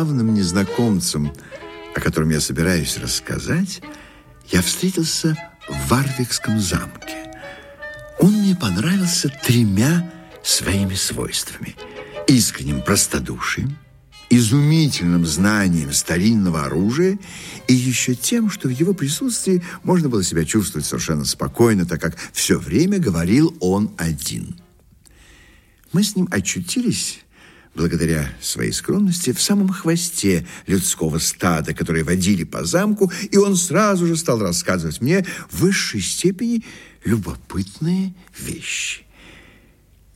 забавным незнакомцем, о котором я собираюсь рассказать, я встретился в Варвикском замке. Он мне понравился тремя своими свойствами. Искренним простодушием, изумительным знанием старинного оружия и еще тем, что в его присутствии можно было себя чувствовать совершенно спокойно, так как все время говорил он один. Мы с ним очутились благодаря своей скромности, в самом хвосте людского стада, которые водили по замку, и он сразу же стал рассказывать мне в высшей степени любопытные вещи.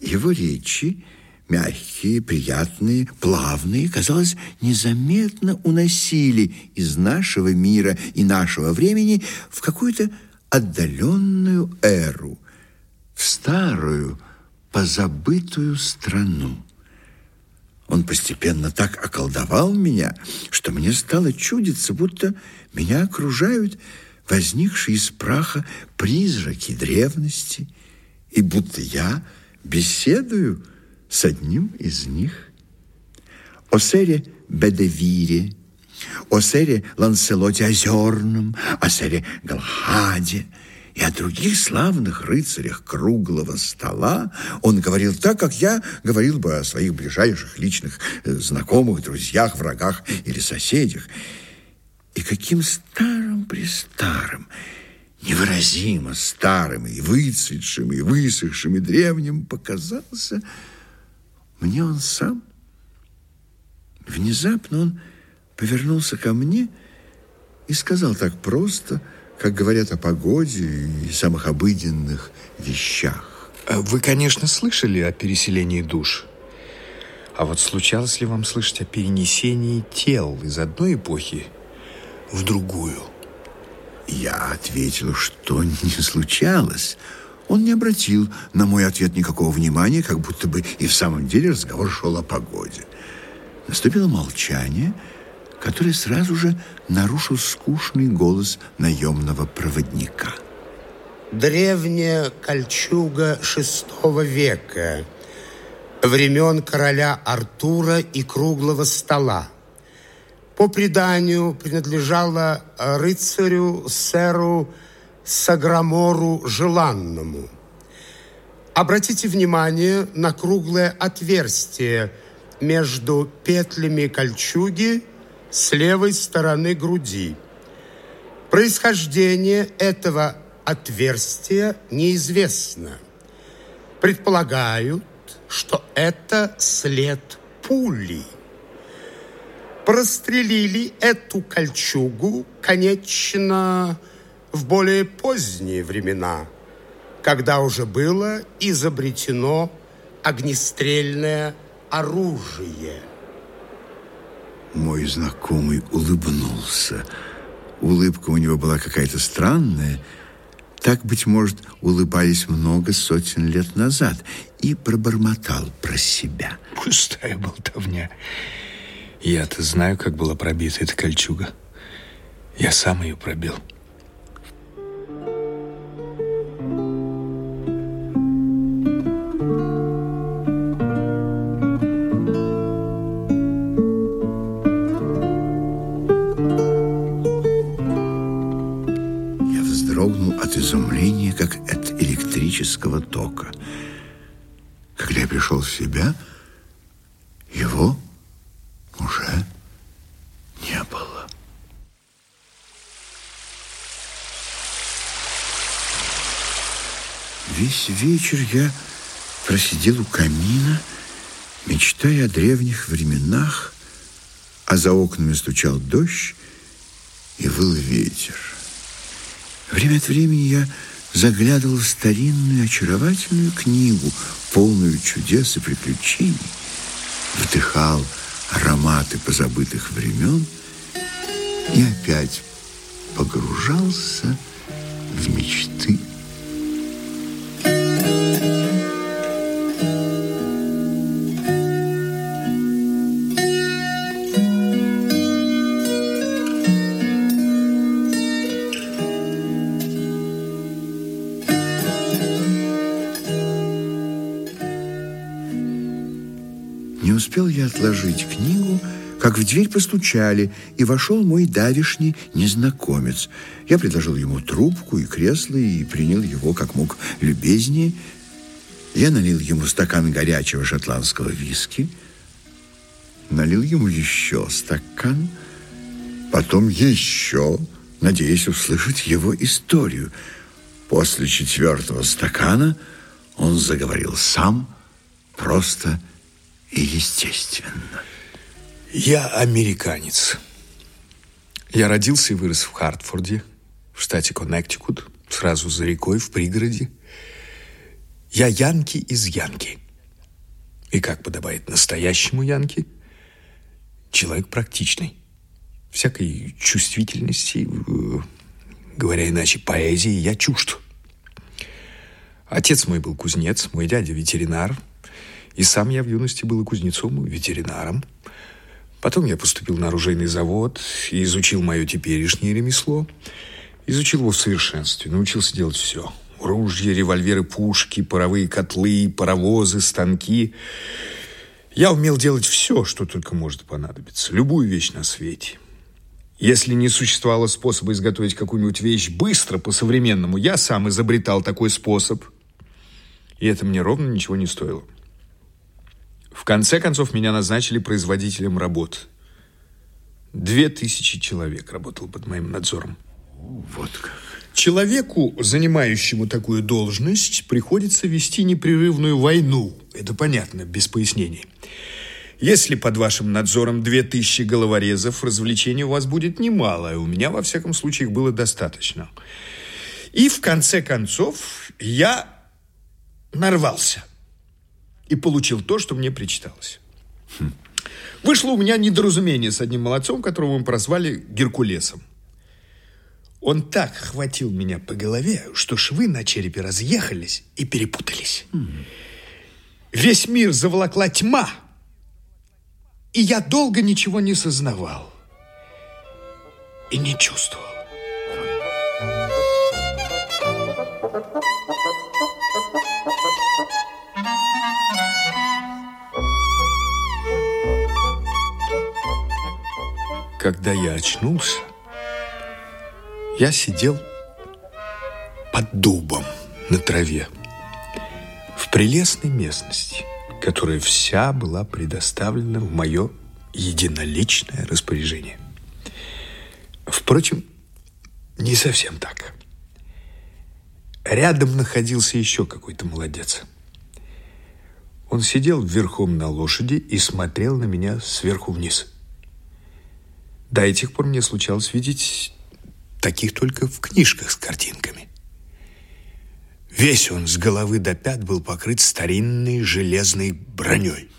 Его речи, мягкие, приятные, плавные, казалось, незаметно уносили из нашего мира и нашего времени в какую-то отдаленную эру, в старую, позабытую страну. Он постепенно так околдовал меня, что мне стало чудиться, будто меня окружают возникшие из праха призраки древности, и будто я беседую с одним из них. О сэре Бедевире, о сэре Ланселоте Озерном, о сэре Галхаде – и о других славных рыцарях круглого стола он говорил так, как я говорил бы о своих ближайших личных э, знакомых, друзьях, врагах или соседях. И каким старым-престарым, невыразимо старым и выцветшим, и высохшим, и древним показался мне он сам. Внезапно он повернулся ко мне и сказал так просто – как говорят о погоде и самых обыденных вещах. А вы, конечно, слышали о переселении душ. А вот случалось ли вам слышать о перенесении тел из одной эпохи в другую? Я ответил, что не случалось. Он не обратил на мой ответ никакого внимания, как будто бы и в самом деле разговор шел о погоде. Наступило молчание, который сразу же нарушил скучный голос наемного проводника. Древняя кольчуга шестого века, времен короля Артура и круглого стола. По преданию принадлежала рыцарю сэру Саграмору Желанному. Обратите внимание на круглое отверстие между петлями кольчуги с левой стороны груди. Происхождение этого отверстия неизвестно. Предполагают, что это след пули. Прострелили эту кольчугу, конечно, в более поздние времена, когда уже было изобретено огнестрельное оружие – мой знакомый улыбнулся. Улыбка у него была какая-то странная. Так, быть может, улыбались много сотен лет назад. И пробормотал про себя. Пустая болтовня. Я-то знаю, как была пробита эта кольчуга. Я сам ее пробил. Электрического тока. Когда я пришел в себя, его уже не было. Весь вечер я просидел у камина, мечтая о древних временах, а за окнами стучал дождь и выл ветер. Время от времени я заглядывал в старинную очаровательную книгу, полную чудес и приключений, вдыхал ароматы позабытых времен и опять погружался в мечты. Отложить книгу, как в дверь постучали, и вошел мой давишний незнакомец. Я предложил ему трубку и кресло, и принял его как мог любезнее. Я налил ему стакан горячего шотландского виски, налил ему еще стакан, потом еще, надеясь услышать его историю. После четвертого стакана он заговорил сам, просто и естественно. Я американец. Я родился и вырос в Хартфорде, в штате Коннектикут, сразу за рекой, в пригороде. Я янки из Янки. И как подобает настоящему янки, человек практичный. Всякой чувствительности, э, говоря иначе, поэзии я чужд. Отец мой был кузнец, мой дядя ветеринар – и сам я в юности был и кузнецом, и ветеринаром. Потом я поступил на оружейный завод и изучил мое теперешнее ремесло. Изучил его в совершенстве, научился делать все. Ружья, револьверы, пушки, паровые котлы, паровозы, станки. Я умел делать все, что только может понадобиться. Любую вещь на свете. Если не существовало способа изготовить какую-нибудь вещь быстро, по-современному, я сам изобретал такой способ. И это мне ровно ничего не стоило. В конце концов, меня назначили производителем работ. Две тысячи человек работал под моим надзором. Вот как. Человеку, занимающему такую должность, приходится вести непрерывную войну. Это понятно, без пояснений. Если под вашим надзором две тысячи головорезов, развлечений у вас будет немало, и у меня, во всяком случае, их было достаточно. И в конце концов я нарвался – и получил то, что мне причиталось. Хм. Вышло у меня недоразумение с одним молодцом, которого мы прозвали Геркулесом. Он так хватил меня по голове, что швы на черепе разъехались и перепутались. Mm. Весь мир заволокла тьма, и я долго ничего не сознавал и не чувствовал. Когда я очнулся, я сидел под дубом на траве в прелестной местности, которая вся была предоставлена в мое единоличное распоряжение. Впрочем, не совсем так. Рядом находился еще какой-то молодец. Он сидел верхом на лошади и смотрел на меня сверху вниз – до этих пор мне случалось видеть таких только в книжках с картинками. Весь он с головы до пят был покрыт старинной железной броней.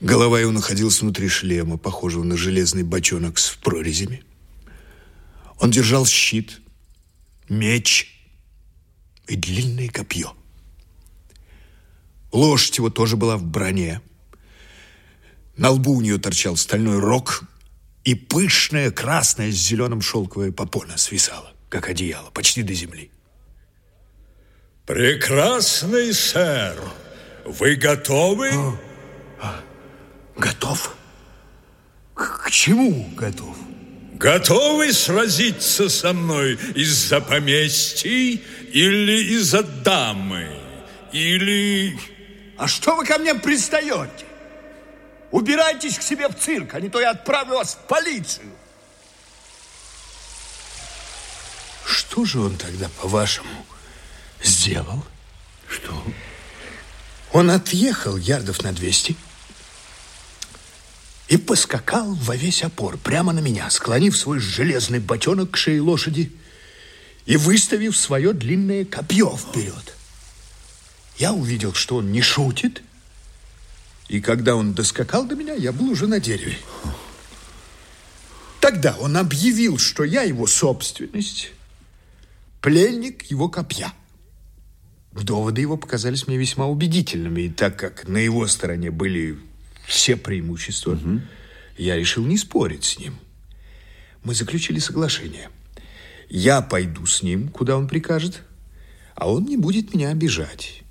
Голова его находилась внутри шлема, похожего на железный бочонок с прорезями. Он держал щит, меч и длинное копье. Лошадь его тоже была в броне. На лбу у нее торчал стальной рог, и пышная красная с зеленым шелковая попона свисала, как одеяло, почти до земли. Прекрасный сэр, вы готовы? О, а, готов? К, к чему готов? Готовы сразиться со мной из-за поместий или из-за дамы? Или... А что вы ко мне пристаете? Убирайтесь к себе в цирк, а не то я отправлю вас в полицию. Что же он тогда, по-вашему, сделал? Что? Он отъехал ярдов на 200 и поскакал во весь опор прямо на меня, склонив свой железный ботенок к шее лошади и выставив свое длинное копье вперед. Я увидел, что он не шутит, и когда он доскакал до меня, я был уже на дереве. Тогда он объявил, что я его собственность, пленник его копья. Доводы его показались мне весьма убедительными, и так как на его стороне были все преимущества, угу. я решил не спорить с ним. Мы заключили соглашение. Я пойду с ним, куда он прикажет, а он не будет меня обижать.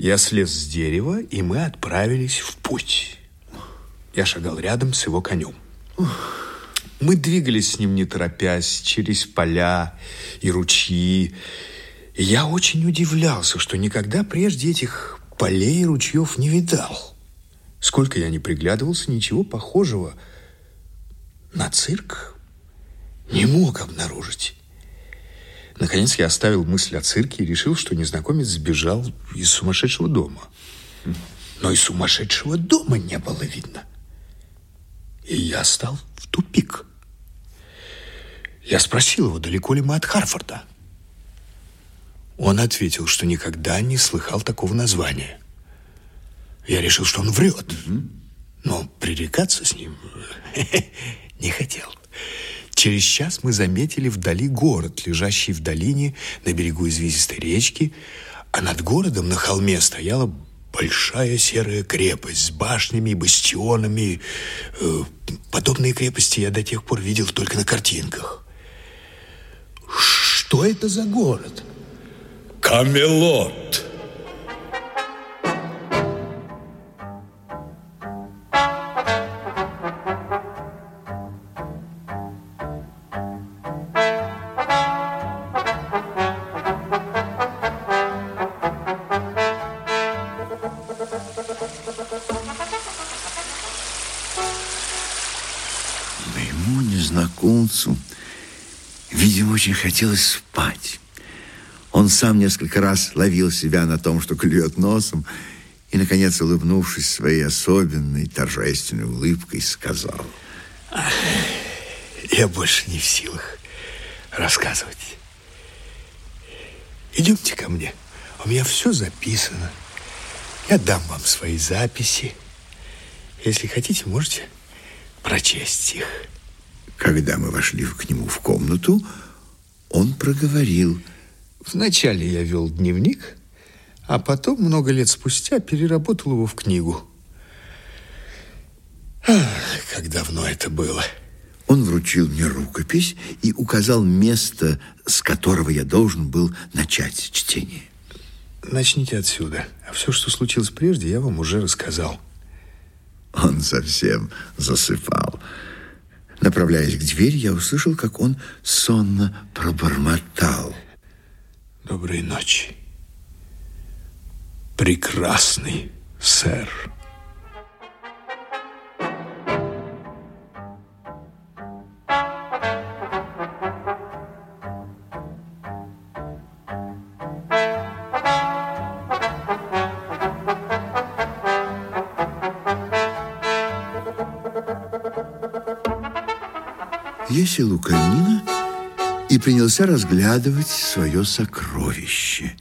Я слез с дерева, и мы отправились в путь. Я шагал рядом с его конем. Мы двигались с ним не торопясь через поля и ручьи. И я очень удивлялся, что никогда прежде этих полей и ручьев не видал. Сколько я не приглядывался, ничего похожего на цирк не мог обнаружить. Наконец я оставил мысль о цирке и решил, что незнакомец сбежал из сумасшедшего дома. Но и сумасшедшего дома не было видно. И я стал в тупик. Я спросил его, далеко ли мы от Харфорда. Он ответил, что никогда не слыхал такого названия. Я решил, что он врет. Но пререкаться с ним не хотел. Через час мы заметили вдали город, лежащий в долине на берегу извилистой речки, а над городом на холме стояла большая серая крепость с башнями и бастионами. Э, подобные крепости я до тех пор видел только на картинках. Что это за город? Камелот. Очень хотелось спать. Он сам несколько раз ловил себя на том, что клюет носом, и, наконец, улыбнувшись своей особенной торжественной улыбкой, сказал. Я больше не в силах рассказывать. Идемте ко мне. У меня все записано. Я дам вам свои записи. Если хотите, можете прочесть их. Когда мы вошли к нему в комнату, он проговорил. Вначале я вел дневник, а потом, много лет спустя, переработал его в книгу. Ах, как давно это было. Он вручил мне рукопись и указал место, с которого я должен был начать чтение. Начните отсюда. А все, что случилось прежде, я вам уже рассказал. Он совсем засыпал. Направляясь к двери, я услышал, как он сонно пробормотал. Доброй ночи. Прекрасный сэр. Сел у камина и принялся разглядывать свое сокровище.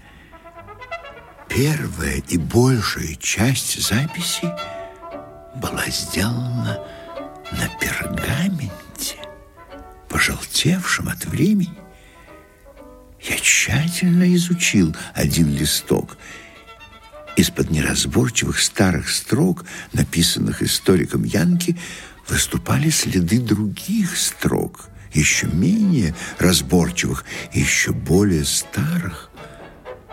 Первая и большая часть записи была сделана на пергаменте, пожелтевшем от времени. Я тщательно изучил один листок. Из-под неразборчивых старых строк, написанных историком Янки, выступали следы других строк, еще менее разборчивых еще более старых.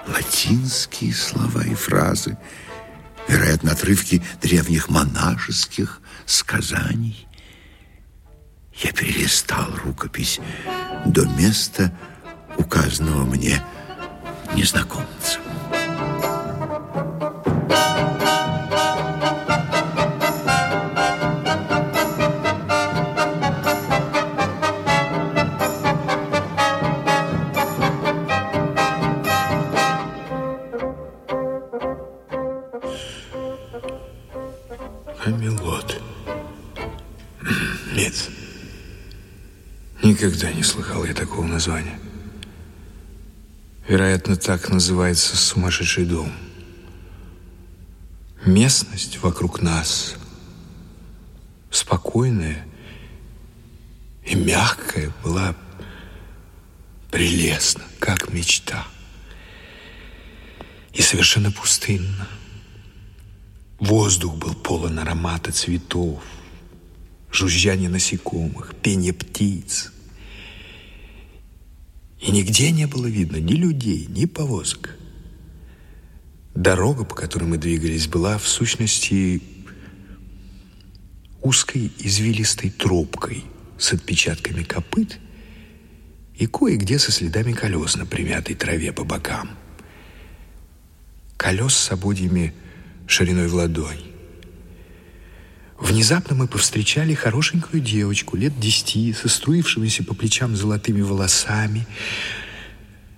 Латинские слова и фразы, вероятно, отрывки древних монашеских сказаний. Я перелистал рукопись до места, указанного мне незнакомцем. Никогда не слыхал я такого названия. Вероятно, так называется сумасшедший дом. Местность вокруг нас спокойная и мягкая была прелестна, как мечта. И совершенно пустынна. Воздух был полон аромата цветов, жужжания насекомых, пение птиц. И нигде не было видно ни людей, ни повозок. Дорога, по которой мы двигались, была в сущности узкой извилистой тропкой с отпечатками копыт и кое-где со следами колес на примятой траве по бокам. Колес с ободьями шириной в ладонь. Внезапно мы повстречали хорошенькую девочку лет десяти, со струившимися по плечам золотыми волосами.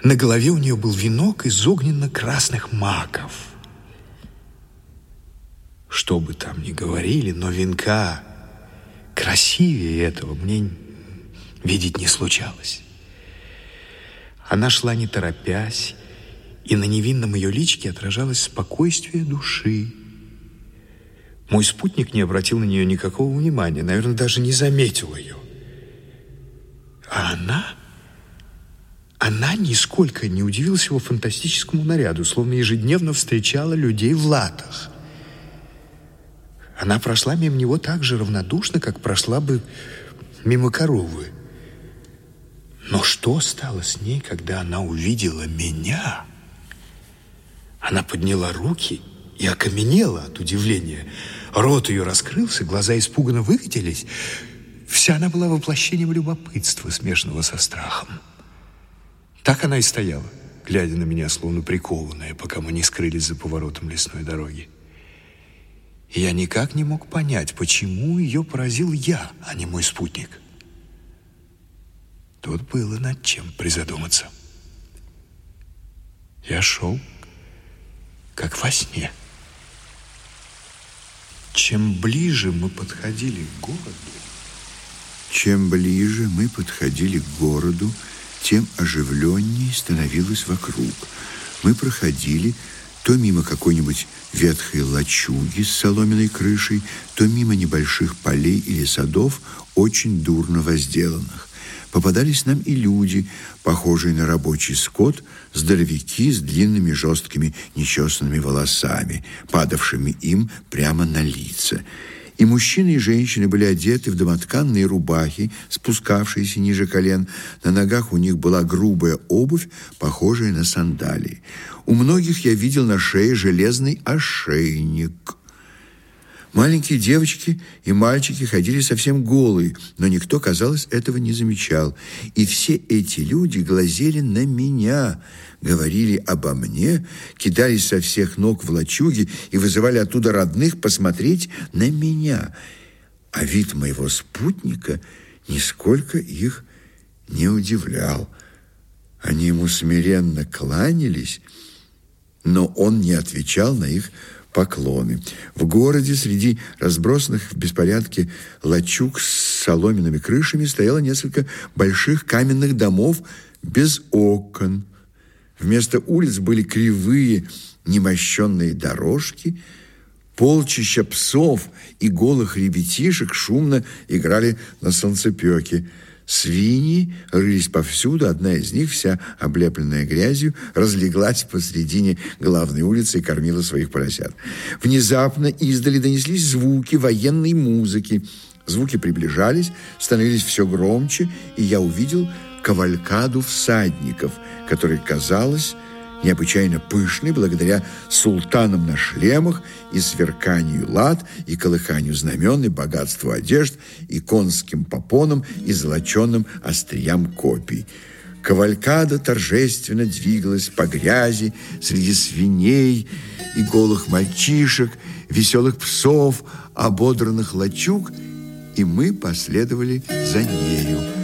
На голове у нее был венок из огненно-красных маков. Что бы там ни говорили, но венка красивее этого мне видеть не случалось. Она шла не торопясь, и на невинном ее личке отражалось спокойствие души. Мой спутник не обратил на нее никакого внимания, наверное, даже не заметил ее. А она... Она нисколько не удивилась его фантастическому наряду, словно ежедневно встречала людей в латах. Она прошла мимо него так же равнодушно, как прошла бы мимо коровы. Но что стало с ней, когда она увидела меня? Она подняла руки и окаменела от удивления. Рот ее раскрылся, глаза испуганно выкатились. Вся она была воплощением любопытства, смешанного со страхом. Так она и стояла, глядя на меня, словно прикованная, пока мы не скрылись за поворотом лесной дороги. Я никак не мог понять, почему ее поразил я, а не мой спутник. Тут было над чем призадуматься. Я шел, как во сне. Чем ближе мы подходили к городу, чем ближе мы подходили к городу, тем оживленнее становилось вокруг. Мы проходили то мимо какой-нибудь ветхой лачуги с соломенной крышей, то мимо небольших полей или садов, очень дурно возделанных. Попадались нам и люди, похожие на рабочий скот, здоровяки с длинными жесткими нечесанными волосами, падавшими им прямо на лица. И мужчины, и женщины были одеты в домотканные рубахи, спускавшиеся ниже колен. На ногах у них была грубая обувь, похожая на сандалии. У многих я видел на шее железный ошейник. Маленькие девочки и мальчики ходили совсем голые, но никто, казалось, этого не замечал. И все эти люди глазели на меня, говорили обо мне, кидались со всех ног в лачуги и вызывали оттуда родных посмотреть на меня. А вид моего спутника нисколько их не удивлял. Они ему смиренно кланялись, но он не отвечал на их поклоны. В городе среди разбросанных в беспорядке лачуг с соломенными крышами стояло несколько больших каменных домов без окон. Вместо улиц были кривые немощенные дорожки, полчища псов и голых ребятишек шумно играли на солнцепёке – Свиньи рылись повсюду, одна из них, вся облепленная грязью, разлеглась посредине главной улицы и кормила своих поросят. Внезапно издали донеслись звуки военной музыки. Звуки приближались, становились все громче, и я увидел кавалькаду всадников, которые, казалось, необычайно пышный благодаря султанам на шлемах и сверканию лад, и колыханию знамен, и богатству одежд, и конским попонам, и золоченным остриям копий. Кавалькада торжественно двигалась по грязи среди свиней и голых мальчишек, веселых псов, ободранных лачуг, и мы последовали за нею.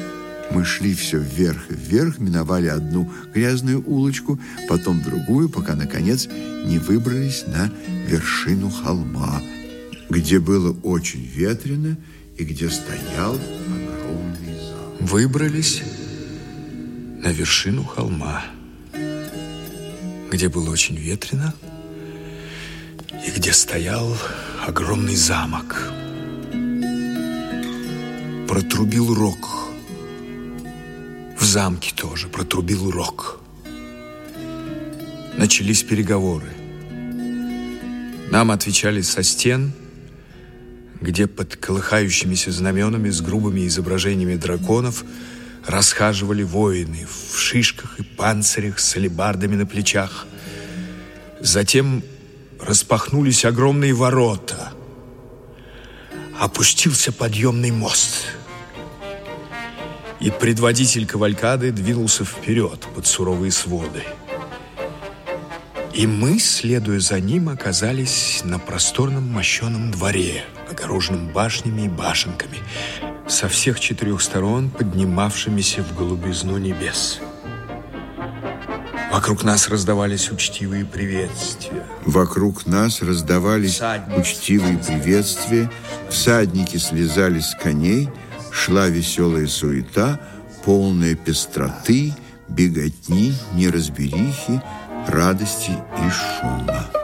Мы шли все вверх и вверх, миновали одну грязную улочку, потом другую, пока, наконец, не выбрались на вершину холма, где было очень ветрено и где стоял огромный зал. Выбрались на вершину холма, где было очень ветрено и где стоял огромный замок. Протрубил рог в замке тоже протрубил урок. Начались переговоры. Нам отвечали со стен, где под колыхающимися знаменами с грубыми изображениями драконов расхаживали воины в шишках и панцирях с алебардами на плечах. Затем распахнулись огромные ворота, опустился подъемный мост. И предводитель кавалькады двинулся вперед под суровые своды. И мы, следуя за ним, оказались на просторном мощеном дворе, огороженном башнями и башенками, со всех четырех сторон поднимавшимися в голубизну небес. Вокруг нас раздавались учтивые приветствия. Вокруг нас раздавались Всадники. учтивые приветствия, всадники слезали с коней, шла веселая суета, полная пестроты, беготни, неразберихи, радости и шума.